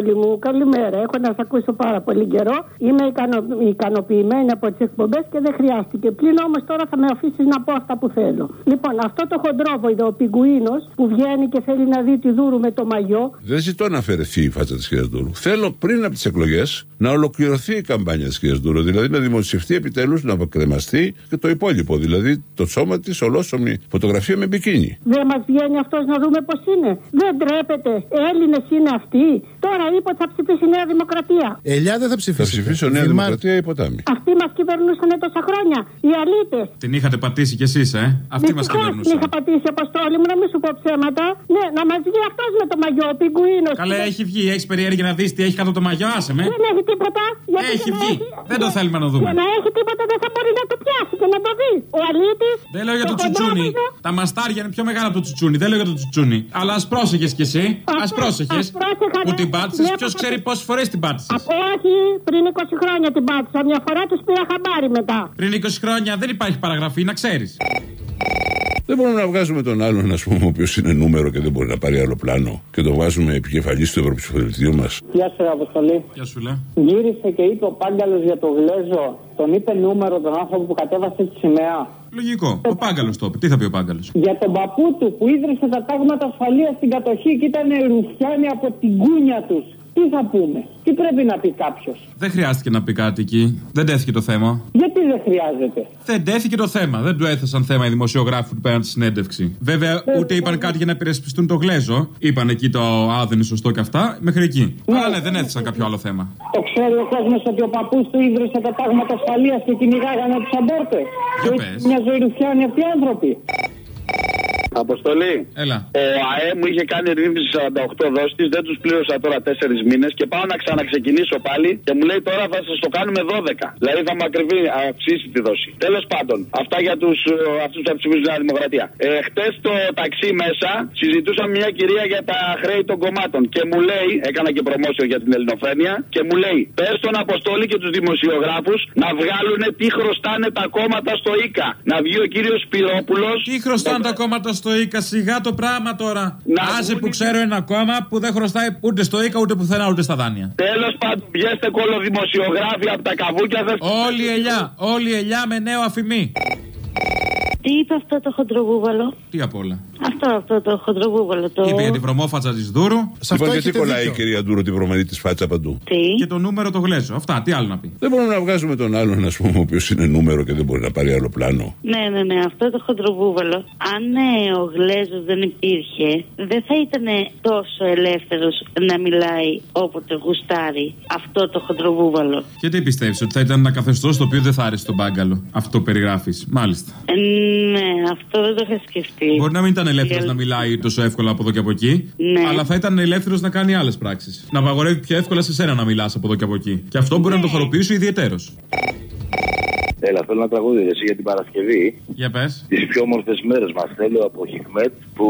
Όλοι μου, καλημέρα. Έχω να σας ακούσω πάρα πολύ καιρό. Είμαι ικανο... ικανοποιημένη από τις εκπομπές και δεν χρειάστηκε. Πλην όμως τώρα θα με αφήσεις να πω αυτά που θέλω. Λοιπόν, αυτό το χοντρόβοηδο, ο πιγκουίνος που βγαίνει και θέλει να δει τη δούρου με το μαγιό. Δεν ζητώ να αφαιρεθεί η φάτσα της κυρία Δούρου. Θέλω πριν από τις εκλογές να ολοκληρωθεί η καμπάνια της κυρίας Δούρου. Δηλαδή να δημοσιευτεί επιτέλους, να κρεμαστεί και το υπόλοιπο. Δηλαδή το σώμα της ολόσωμη φωτογραφία με μπικίνι. Δεν μας βγαίνει αυτός να δούμε πώς είναι. Δεν τρέπεται. Έλληνες είναι αυτοί. Τώρα είπε ότι θα ψηφίσει η Νέα Δημοκρατία. Ελιά δεν θα Θα ψηφίσει. ψηφίσω Νέα Δημοκρατία ή ποτάμι. Αυτοί μας κυβερνούσαν τόσα χρόνια. Οι αλήτες. Την είχατε πατήσει κι εσείς, ε; Αυτή μας την κυβερνούσε. είχα πατήσει, Αποστόλη μου, να μην σου πω ψέματα. Ναι, να μας βγει αυτός με το μαγιό, ο πιγκουίνος. Καλέ, έχει βγει. Έχεις περιέργεια να δεις τι έχει κάτω το μαγιό, άσε με. Δεν έχει τίποτα. γιατί Έχει και να βγει. έχει- Δεν το θέλουμε να δούμε. Για να έχει τίποτα δεν θα μπορεί να το πιάσει και να το δει. Ο αλήτης. Δεν λέω για το τσουτσούνι. Τα μαστάρια είναι πιο μεγάλα από το τσουτσούνι. Δεν λέω για το τσουτσούνι. Αλλά ας πρόσεχες κι εσύ. Α Ας πρόσεχες. ας πρόσεχα, Που ναι. την πάτησες. Ναι, Ποιος θα- ξέρει πόσες φορές την πάτησες. Όχι, πριν 20 χρόνια την πάτησα. Μια φορά τους πήρα χαμπάρι μετά. Πριν 20 χρόνια δεν υπάρχει παραγραφή, να ξέρεις. Δεν μπορούμε να βγάζουμε τον άλλον, ας πούμε, ο οποίος είναι νούμερο και δεν μπορεί να πάρει άλλο πλάνο και το βάζουμε επικεφαλής του Ευρωψηφοδελτίου μας. Γεια σου, Αποστολή. Γεια σου, λέει. Γύρισε και είπε ο Πάγκαλος για το Γλέζο. Τον είπε νούμερο τον άνθρωπο που κατέβασε τη σημαία. Λογικό. Ο Πάγκαλος το είπε. Τι θα πει ο Πάγκαλος; Για τον παππού του που ίδρυσε τα τάγματα ασφαλείας στην κατοχή και ήταν ρουφιάνοι από την κούνια τους. Τι θα πούμε, τι πρέπει να πει κάποιος; Δεν χρειάστηκε να πει κάτι εκεί. Δεν τέθηκε το θέμα. Γιατί δεν χρειάζεται; Δεν τέθηκε το θέμα. Δεν του έθεσαν θέμα οι δημοσιογράφοι που πέραν τη συνέντευξη. Βέβαια, ούτε είπαν κάτι για να υπερασπιστούν το γλέζο. Είπαν εκεί το Α, δεν είναι σωστό και αυτά. Μέχρι εκεί. Αλλά ναι, δεν έθεσαν κάποιο άλλο θέμα. Το ξέρει ο κόσμος ότι ο παππούς του ίδρυσε τα τάγματα ασφαλείας και κυνηγάγανε τους αμπόρτες. Για Και πες. Μια ζωή ρουφιάνοι αυτοί οι άνθρωποι. Αποστολή. Έλα. Ο ΑΕ μου είχε κάνει ρύθμιση 48 δόσεις, δεν τους πλήρωσα τώρα 4 μήνες και πάω να ξαναξεκινήσω πάλι και μου λέει τώρα θα σας το κάνουμε 12. Δηλαδή θα μου ακριβεί, αυξήσει τη δόση. Τέλος πάντων, αυτά για τους αυτούς που θα ψηφίσουν Νέα Δημοκρατία. Ε, Χτες το ταξί μέσα συζητούσαμε μια κυρία για τα χρέη των κομμάτων και μου λέει, έκανα και προμόσιο για την ελληνοφρένεια και μου λέει, πες στον Αποστόλη και τους δημοσιογράφους να βγάλουν τι χρωστάνε τα κόμματα στο ΙΚΑ. Να βγει ο κύριος Σπυρόπουλος. Τι χρωστάνε τα κόμματα στο ΙΚΑ, σιγά το πράγμα τώρα. Να Άσε βγουν που οι- ξέρω ένα κόμμα που δεν χρωστάει ούτε στο ΙΚΑ ούτε πουθενά ούτε στα δάνεια. Τέλος πάντων, βγαίνετε κολοδημοσιογράφοι από τα καβούκια. Δεν... Όλη η ελιά, όλη η ελιά με νέο αφημί. Τι είπε αυτό το χοντροβούβαλο; Τι απ' όλα. Αυτό, αυτό το χοντροβούβαλο. Το... Είπε για τη βρωμόφατσα της Δούρου Σε αυτό Λοιπόν, γιατί έχετε κολλάει η δίκιο. κυρία Ντούρο τη βρωμερή της φάτσα παντού; Τι; και το νούμερο το γλέζο. Αυτά, τι άλλο να πει. Δεν μπορούμε να βγάζουμε τον άλλον, ας πούμε, ο οποίος είναι νούμερο και δεν μπορεί να πάρει άλλο πλάνο. Ναι, ναι, ναι, αυτό το χοντροβούβαλο. Αν ε, ο Γλέζος δεν υπήρχε, δεν θα ήταν τόσο ελεύθερος να μιλάει όποτε γουστάρει αυτό το χοντροβούβαλο. Και τι πιστεύεις, ότι θα ήταν ένα καθεστώς το οποίο δεν θα άρεσε τον μπάγκαλο; Αυτό περιγράφεις. Μάλιστα. Ε, ναι, αυτό δεν το είχα σκεφτεί. Μπορεί να μην ήταν ελεύθερος Για- να μιλάει τόσο εύκολα από εδώ και από εκεί, Ναι. αλλά θα ήταν ελεύθερος να κάνει άλλες πράξεις. Να απαγορεύει πιο εύκολα σε σένα να μιλάς από εδώ και από εκεί. Και αυτό μπορεί να το χαροποιήσει ιδιαίτερο. Έλα, θέλω να τραγούδι εσύ για την Παρασκευή. Για πες. Τις πιο όμορφες μέρες μας θέλω από Χικμέτ που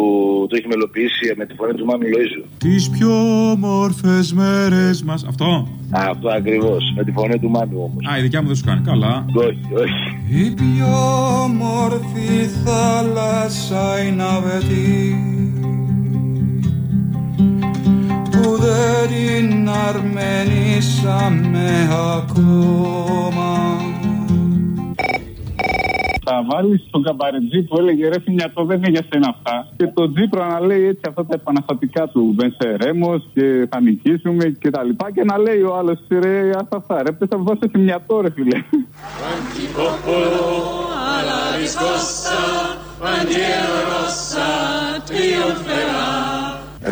το έχει μελοποιήσει με τη φωνή του Μάμι Λοίζου. Τις πιο όμορφες μέρες μας. Αυτό. Α, αυτό ακριβώς. Με τη φωνή του Μάμι όμως. Α, η δικιά μου δεν σου κάνει. Καλά. Όχι, όχι. Η πιο όμορφη θάλασσα είναι αβετή που δεν την αρμενήσαμε ακόμα Θα βάλεις τον καμπαρετζή που έλεγε ρε φινιατό δεν είναι για σένα αυτά. Και τον Τζίπρο να λέει έτσι αυτά τα επαναστατικά του. Βενσερέμο και θα νικήσουμε και τα λοιπά. Και να λέει ο άλλος ρε αυτά αυτά. Ρε πες θα δώσει φινιατό ρε φίλε.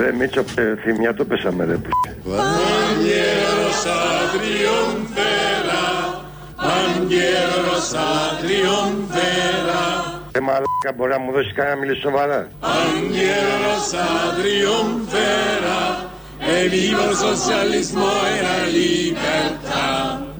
Ρε Μίτσο, θυμιά το πέσαμε ρε. Ρε μαλάκα μπορεί να μου δώσει κανένα μιλή σοβαρά;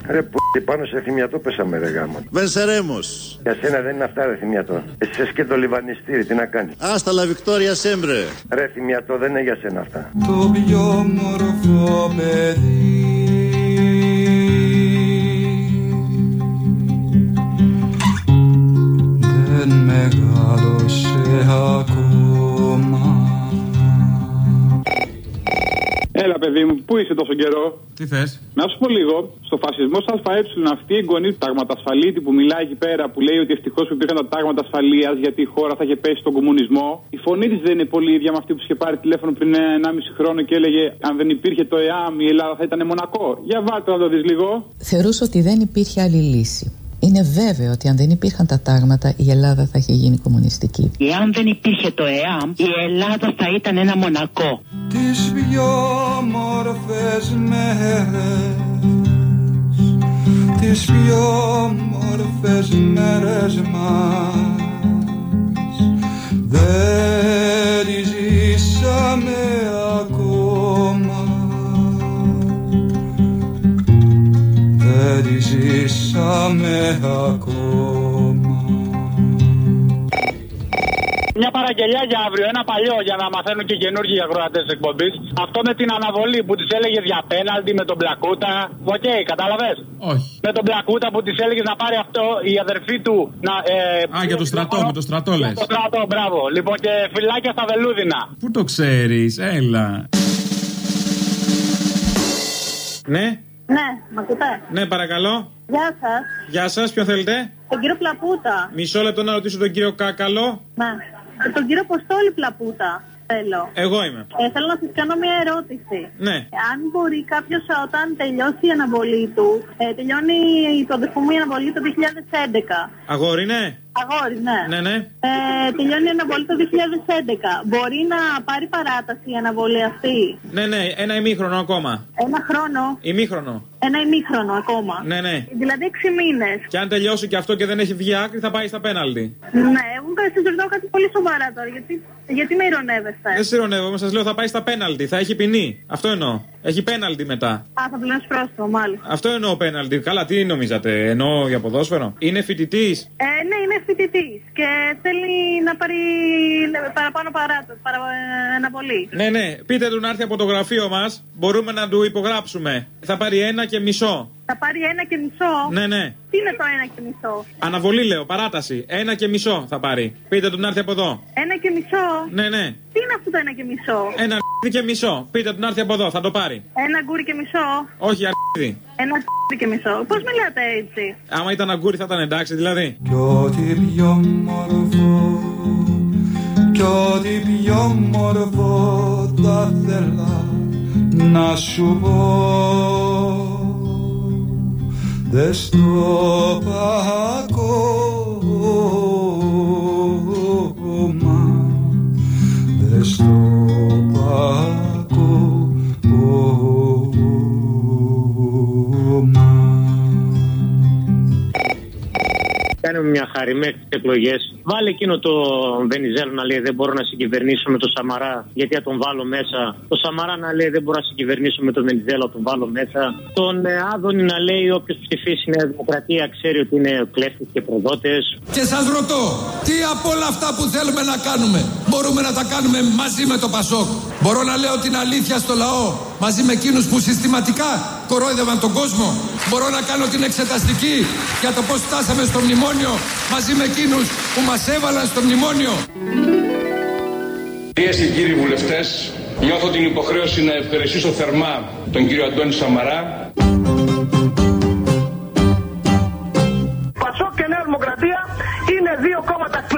Ρε που πάνω σε θυμιατό πέσαμε ρε γάμα. Βενσερέμος. Για σένα δεν είναι αυτά ρε θυμιατό. Εσύ και το λιβανιστήρι τι να κάνεις; Άστα λα Βικτόρια Σέμπρε. Ρε θυμιατό δεν είναι για σένα αυτά. το πιο όμορφο παιδί παιδί μου, πού είσαι τόσο καιρό; Τι θες; Να σου πω λίγο, στο φασισμό ΑΕ, αυτή η εγγονή του τάγματασφαλίτη που μιλάει εκεί πέρα, που λέει ότι ευτυχώς που υπήρχαν τα τάγματα ασφαλείας γιατί η χώρα θα είχε πέσει στον κομμουνισμό, η φωνή της δεν είναι πολύ ίδια με αυτή που είχε πάρει τηλέφωνο πριν 1,5 χρόνο και έλεγε Αν δεν υπήρχε το ΕΑΜ, η Ελλάδα θα ήταν μονακό. Για βάλτε να το δεις λίγο. Θεωρούσα ότι δεν υπήρχε άλλη λύση. Είναι βέβαιο ότι αν δεν υπήρχαν τα τάγματα η Ελλάδα θα είχε γίνει κομμουνιστική. Εάν δεν υπήρχε το ΕΑΜ, η Ελλάδα θα ήταν ένα μονακό. Τις πιο μόρφες μέρες Τις πιο μόρφες μέρες μας ακόμα Μια παραγγελιά για αύριο, ένα παλιό για να μαθαίνουν και καινούργιοι ακροατές της εκπομπής. Αυτό με την αναβολή που της έλεγε για πέναλτι με τον Μπλακούτα. Οκ, κατάλαβες; Όχι. Με τον Μπλακούτα που της έλεγε να πάρει αυτό η αδερφή του. Να, ε, Α, για το στρατό, με το στρατό λες. Το στρατό, μπράβο. Λοιπόν και φυλάκια στα βελούδινα. Πού το ξέρεις, έλα. Ναι, Ναι, μ' ακούτε; ναι, παρακαλώ. Γεια σας. Γεια σας, ποιον θέλετε; Τον κύριο Πλαπούτα. Μισό λεπτό να ρωτήσω τον κύριο Κάκαλο. Ναι. Ε, Τον κύριο Ποστόλη Πλαπούτα. Θέλω. Εγώ είμαι. Ε, θέλω να σας κάνω μια ερώτηση. Ναι. Αν μπορεί κάποιος όταν τελειώσει η αναβολή του, ε, τελειώνει η το αδερφό μου η αναβολή το 2011. Αγόρι, ναι. Αγόρι, ναι. Ναι, ναι. Ε, τελειώνει η αναβολή το 2011. Μπορεί να πάρει παράταση η αναβολή αυτή; Ναι, ναι, ένα ημίχρονο ακόμα. Ένα χρόνο. Ημίχρονο. Ένα ημίχρονο ακόμα. Ναι, ναι. Δηλαδή 6 μήνες. Και αν τελειώσει και αυτό και δεν έχει βγει άκρη, θα πάει στα πέναλτι. Ναι, εγώ σα ρωτάω κάτι πολύ σοβαρά τώρα. Γιατί, γιατί με ηρωνεύεστε. Δεν συρρονεύομαι, σας λέω θα πάει στα πέναλτι. Θα έχει ποινή. Αυτό εννοώ. Έχει πέναλτι μετά. Α, θα πληρώσει πρόστιμο, μάλιστα. Αυτό εννοώ πέναλτι. Καλά, τι νομίζατε, εννοώ για ποδόσφαιρο. Είναι φοιτητής; Ε, ναι, είναι φοιτητής και θέλει να πάρει παραπάνω παράταση, παρα, ε, αναβολή. Ναι, ναι. Πείτε του να έρθει από το γραφείο μας. Μπορούμε να του υπογράψουμε. Θα πάρει ένα και μισό. Θα πάρει ένα και μισό. Ναι, ναι. Τι είναι το ένα και μισό; Αναβολή λέω, παράταση. Ένα και μισό θα πάρει. Πείτε του να έρθει από εδώ. Ένα και μισό; Ναι, ναι. Τι είναι αυτό το ένα και μισό; Ένα και μισό. Πείτε του να έρθει από εδώ, θα το πάρει. Ένα γκούρι και μισό. Όχι, αρχίδι. Ένα και μισό. Πώς μιλάτε έτσι; Άμα ήταν αγκούρι θα ήταν εντάξει, δηλαδή. Κι ό,τι πιο μορφό Κι ό,τι πιο μορφό θα θέλα να σου πω Δες στο ακόμα Δες στο Κάνουμε μια χάρη μέχρι τις εκλογές. Βάλε εκείνο το Βενιζέλο να λέει δεν μπορώ να συγκυβερνήσω με το Σαμαρά γιατί θα τον βάλω μέσα. Το Σαμαρά να λέει δεν μπορώ να συγκυβερνήσω με τον Βενιζέλο, θα τον βάλω μέσα. Τον ε, Άδωνη να λέει όποιος ψηφίσει Νέα Δημοκρατία ξέρει ότι είναι κλέφτες και προδότες. Και σας ρωτώ, τι από όλα αυτά που θέλουμε να κάνουμε μπορούμε να τα κάνουμε μαζί με το Πασόκ; Μπορώ να λέω την αλήθεια στο λαό μαζί με εκείνους που συστηματικά κορόιδευαν τον κόσμο; Μπορώ να κάνω την εξεταστική για το πώς φτάσαμε στο μνημόνιο μαζί με εκείνους που μας έβαλαν στο μνημόνιο. Κυρίες και κύριοι βουλευτές, νιώθω την υποχρέωση να ευχαριστήσω θερμά τον κύριο Αντώνη Σαμαρά.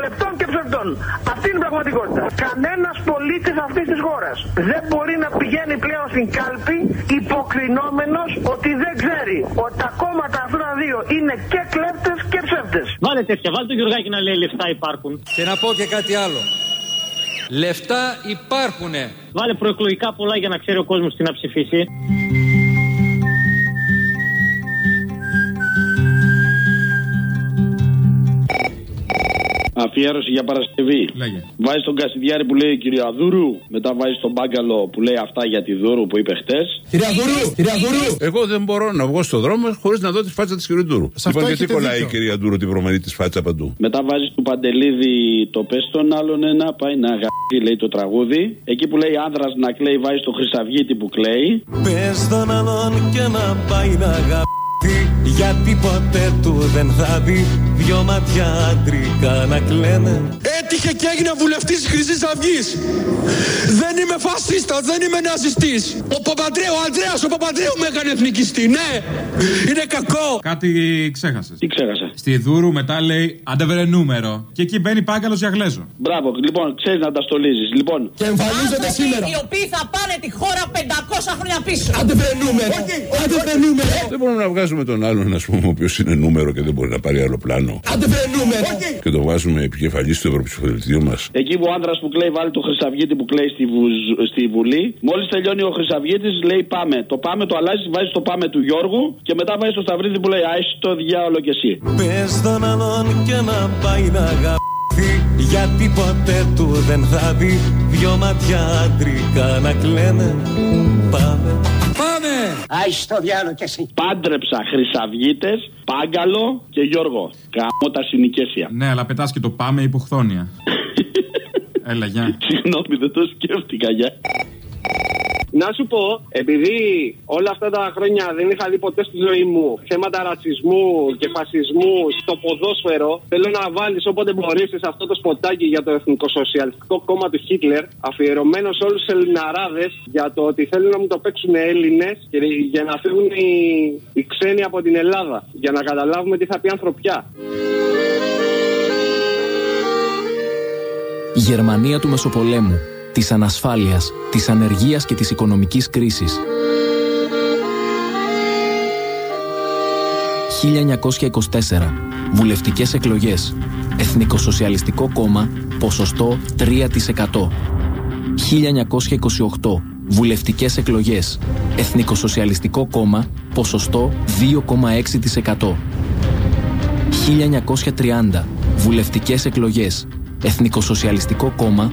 Κλεπτών και ψευδών. Αυτή είναι η πραγματικότητα. Κανένας πολίτης αυτής της χώρας δεν μπορεί να πηγαίνει πλέον στην κάλπη υποκρινόμενος ότι δεν ξέρει ότι τα κόμματα αυτά τα δύο είναι και κλέπτες και ψεύτες. Βάλε τέτοια, βάλε τον Γιωργάκη να λέει λεφτά υπάρχουν. Και να πω και κάτι άλλο. Λεφτά υπάρχουνε. Βάλε προεκλογικά πολλά για να ξέρει ο κόσμος τι να ψηφίσει. Αφιέρωση για Παρασκευή. Λέγε. Βάζει τον Κασιδιάρη που λέει κυρία Δούρου. Μετά βάζει τον Μπάγκαλο που λέει αυτά για τη Δούρου που είπε χτες. Κυρία Δούρου, κυρία Δούρου. Εγώ δεν μπορώ να βγω στον δρόμο χωρίς να δω τη φάτσα της κυρία Ντούρου. Σε αυτό Λοιπόν, γιατί έχετε κολλάει δίκιο. η κυρία Ντούρου τη βρωμένη της φάτσα παντού; Μετά βάζεις του Παντελίδη το πες τον άλλον ένα. Πάει να γαμπεί, λέει το τραγούδι. Εκεί που λέει άνδρας να κλαίει, βάζει το Χρυσαυγίτη που κλαίει. Πες τον άλλον και να πάει να αγαπηθεί Γιατί ποτέ του δεν θα δει Δυο μάτια άντρικα να κλαίνε Ε, τι πέτυχε και έγινε βουλευτής της Χρυσής Αυγής. Δεν είμαι φασίστας, δεν είμαι ναζιστής. Ο Παπαντρέου, ο Ανδρέας ο Παπαντρέου με έκανε εθνικιστή. Ναι, είναι κακό. Κάτι ξέχασες. Τι ξέχασα; Στη Δούρου μετά λέει αντεβρε νούμερο. Και εκεί μπαίνει πάγκαλος για γλέζο. Μπράβο, λοιπόν, ξέρεις να τα στολίζεις. Λοιπόν, Και εμφανίζονται σήμερα. Οι οποίοι θα πάνε τη χώρα 500 χρόνια πίσω. Άντε βρε νούμερο. Άντε βρε νούμερο. Δεν μπορούμε να βγάζουμε τον άλλον, ας πούμε, ο οποίος είναι νούμερο και δεν μπορεί να πάρει άλλο πλάνο. Άντε βρε νούμερο. Και το βάζουμε επικεφαλής του Ευρωψηφοδελτίου μας. εκεί που ο άντρα που κλαίει βάλει το Χρυσαυγίτη που κλαίει στη, βουζ- στη Βουλή. Μόλις τελειώνει ο Χρυσαυγίτη, λέει πάμε. Το πάμε το αλλάζει, βάζει το πάμε του Γιώργου και μετά βάζει το Σταυρίδη που λέει Άι το διάολο κι εσύ. Πες τον άλλον και να πάει να αγαπηθεί Γιατί ποτέ του δεν θα δει Δυο μάτια άντρικα να κλαίνε Πάμε Πάμε. Άι στο διάλογο κι εσύ. Πάντρεψα Χρυσαυγίτες, Πάγκαλο και Γιώργο. Καμώ τα συνοικέσια. Ναι, αλλά πετάς και το πάμε υποχθόνια. Έλα, γεια. Συγγνώμη, δεν το σκέφτηκα, για. Να σου πω, επειδή όλα αυτά τα χρόνια δεν είχα δει ποτέ στη ζωή μου θέματα ρατσισμού και φασισμού στο ποδόσφαιρο, θέλω να βάλεις όποτε μπορείς σε αυτό το σποτάκι για το Εθνικοσοσιαλιστικό κόμμα του Χίτλερ, αφιερωμένος σε όλους τους Ελληναράδες για το ότι θέλουν να μου το παίξουν Έλληνες και για να φύγουν οι, οι ξένοι από την Ελλάδα. Για να καταλάβουμε τι θα πει ανθρωπιά. Η Γερμανία του Μεσοπολέμου, της ανασφάλειας, της ανεργίας και της οικονομικής κρίσης. 1924. Βουλευτικές εκλογές. Εθνικοσοσιαλιστικό κόμμα, ποσοστό 3%. 1928. Βουλευτικές εκλογές. Εθνικοσοσιαλιστικό κόμμα, ποσοστό 2,6%. 1930. Βουλευτικές εκλογές. Εθνικοσοσιαλιστικό κόμμα,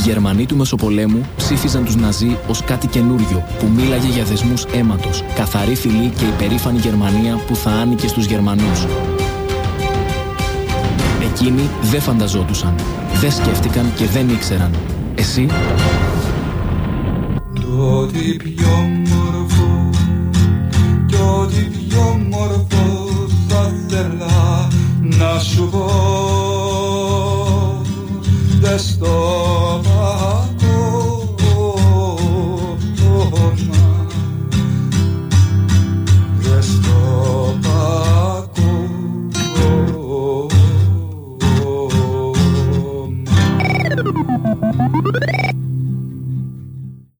Οι Γερμανοί του Μεσοπολέμου ψήφιζαν τους Ναζί ως κάτι καινούριο που μίλαγε για δεσμούς αίματος, καθαρή φυλή και υπερήφανη Γερμανία που θα άνοικε στους Γερμανούς. Εκείνοι δεν φανταζόντουσαν, δεν σκέφτηκαν και δεν ήξεραν. Εσύ; Το ό,τι πιο μορφό Κι ό,τι πιο μορφό θα θέλα να σου πω Δες το